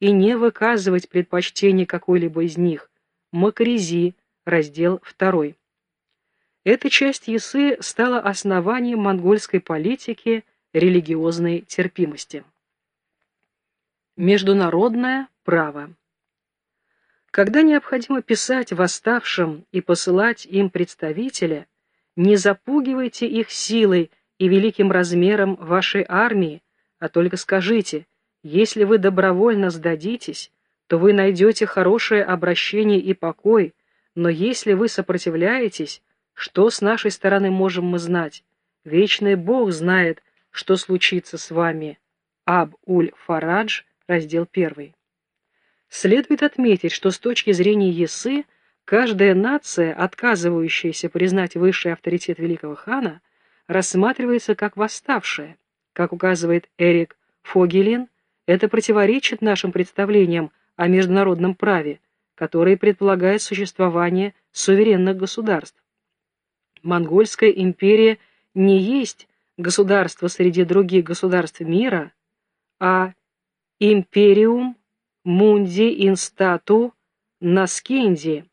и не выказывать предпочтение какой-либо из них. Макризи, раздел 2. Эта часть Ясы стала основанием монгольской политики религиозной терпимости. Международное право Когда необходимо писать восставшим и посылать им представителя, не запугивайте их силой и великим размером вашей армии, а только скажите, если вы добровольно сдадитесь, то вы найдете хорошее обращение и покой, но если вы сопротивляетесь, что с нашей стороны можем мы знать? Вечный Бог знает, что случится с вами. Аб-уль-Фарадж, раздел 1. Следует отметить, что с точки зрения Есы, каждая нация, отказывающаяся признать высший авторитет великого хана, рассматривается как восставшая. Как указывает Эрик Фогелин, это противоречит нашим представлениям о международном праве, которые предполагают существование суверенных государств. Монгольская империя не есть государство среди других государств мира, а империум мунди инстату наскенди,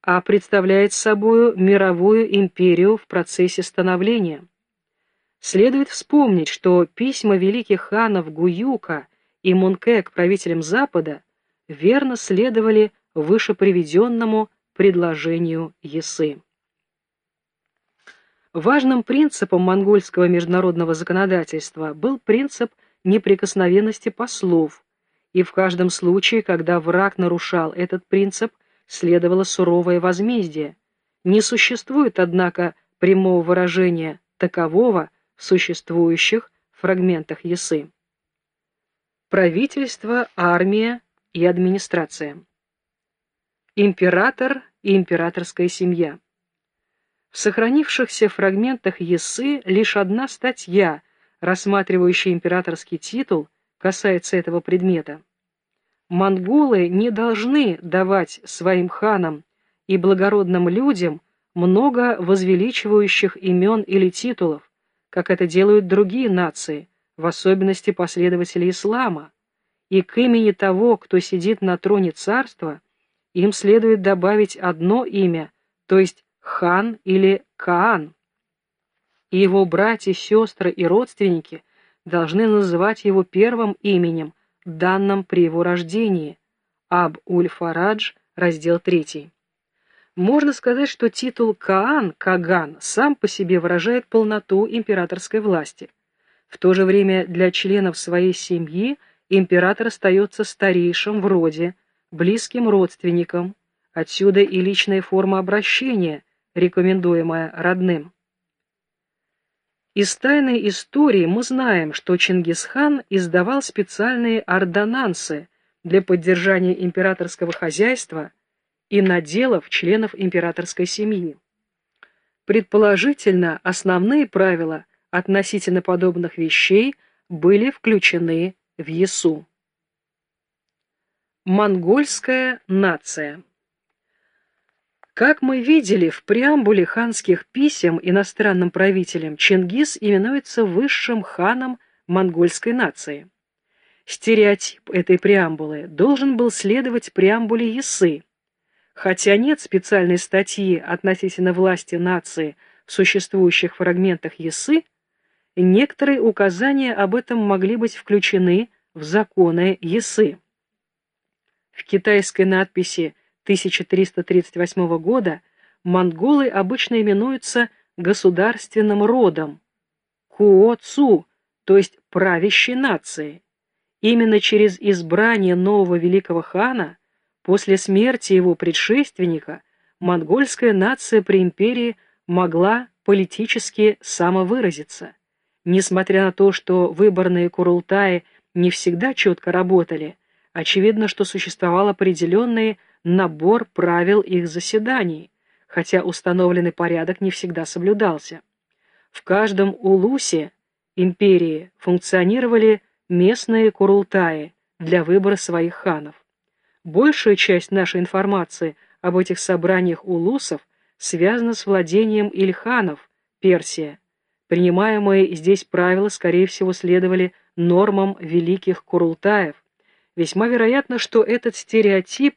а представляет собой мировую империю в процессе становления. Следует вспомнить, что письма великих ханов Гуюка и Мунке к правителям Запада верно следовали выше приведенному предложению Есы. Важным принципом монгольского международного законодательства был принцип неприкосновенности послов, и в каждом случае, когда враг нарушал этот принцип, следовало суровое возмездие. Не существует, однако, прямого выражения такового в существующих фрагментах Ясы. Правительство, армия и администрация. Император и императорская семья. В сохранившихся фрагментах Есы лишь одна статья, рассматривающая императорский титул, касается этого предмета. Монголы не должны давать своим ханам и благородным людям много возвеличивающих имен или титулов, как это делают другие нации, в особенности последователи ислама, и к имени того, кто сидит на троне царства, им следует добавить одно имя, то есть хан или Каан. И его братья, сестры и родственники должны называть его первым именем, данным при его рождении. Аб-уль-Фарадж, раздел 3. Можно сказать, что титул Каан, Каган, сам по себе выражает полноту императорской власти. В то же время для членов своей семьи император остается старейшим в роде, близким родственником, отсюда и личная форма обращения – рекомендуемое родным. Из тайной истории мы знаем, что Чингисхан издавал специальные ордонансы для поддержания императорского хозяйства и наделов членов императорской семьи. Предположительно, основные правила относительно подобных вещей были включены в ЕСУ. Монгольская нация как мы видели в преамбуле ханских писем иностранным правителям, Чингис именуется высшим ханом монгольской нации. Стереотип этой преамбулы должен был следовать преамбуле Ясы. Хотя нет специальной статьи относительно власти нации в существующих фрагментах Ясы, некоторые указания об этом могли быть включены в законы Ясы. В китайской надписи 1338 года монголы обычно именуются государственным родом Куо-Цу, то есть правящей нацией. Именно через избрание нового великого хана после смерти его предшественника монгольская нация при империи могла политически самовыразиться. Несмотря на то, что выборные курултаи не всегда четко работали, очевидно, что существовал определенный набор правил их заседаний, хотя установленный порядок не всегда соблюдался. В каждом улусе империи функционировали местные курултаи для выбора своих ханов. Большая часть нашей информации об этих собраниях улусов связана с владением Ильханов, Персия. Принимаемые здесь правила, скорее всего, следовали нормам великих курултаев, Весьма вероятно, что этот стереотип